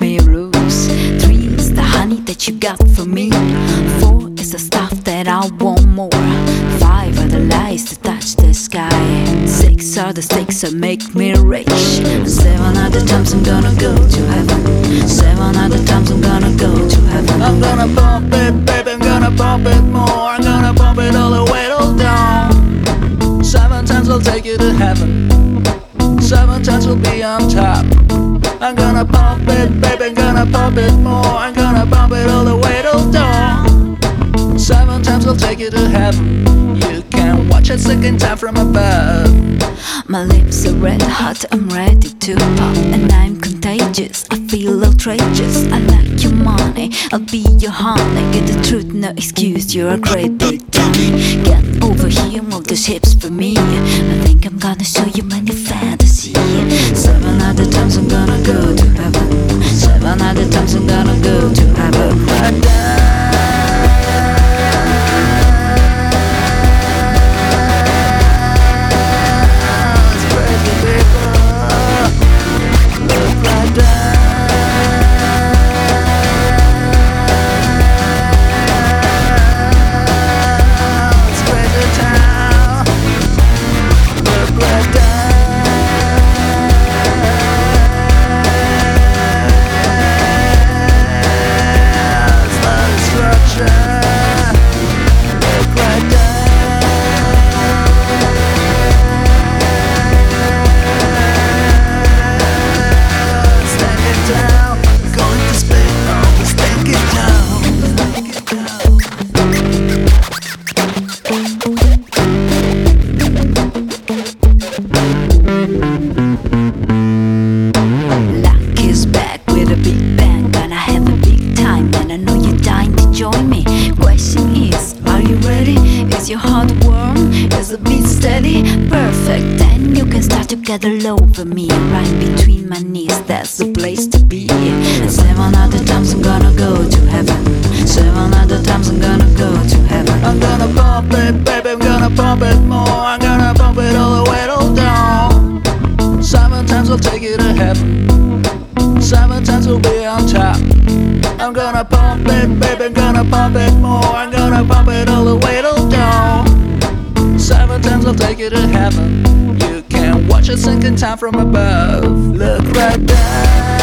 makes me lose. Three is the honey that you got for me. Four is the stuff that I want more. Five are the lights that touch the sky. Six are the stakes that make me rich. Seven are the times I'm gonna go to heaven. Seven are the times I'm gonna go to heaven. I'm gonna pump it, baby, I'm gonna pump it more. I'm gonna pump it all the way till down. Seven times I'll take you to heaven. Seven times we'll be on top. I'm gonna pump it, baby, I'm gonna pump it more. I'm gonna pump it all the way till dawn. Seven times I'll take you to heaven. You can watch a second time from above. My lips are red hot, I'm ready to pop. And I'm contagious, I feel outrageous. I like your money, I'll be your honey. Get the truth, no excuse, you're a great big dummy. Get over here, move those hips for me. I think I'm gonna show you my new fantasy. Seven other times I'm gonna go to heaven. Seven other times I'm gonna go to heaven. Is your heart warm? Is the beat steady? Perfect, then you can start to get over me. Right between my knees, that's the place to be. And seven other times I'm gonna go to heaven. Seven other times I'm gonna go to heaven. I'm gonna pump it, baby, I'm gonna pump it more. I'm gonna pump it all the way down. Seven times I'll take you to heaven. Seven times we'll be on top. I'm gonna pump it, baby, I'm gonna pump it more. I'm gonna pump it all the way till down. Seven times I'll take you to heaven. You can watch a sinking time from above. Look right down.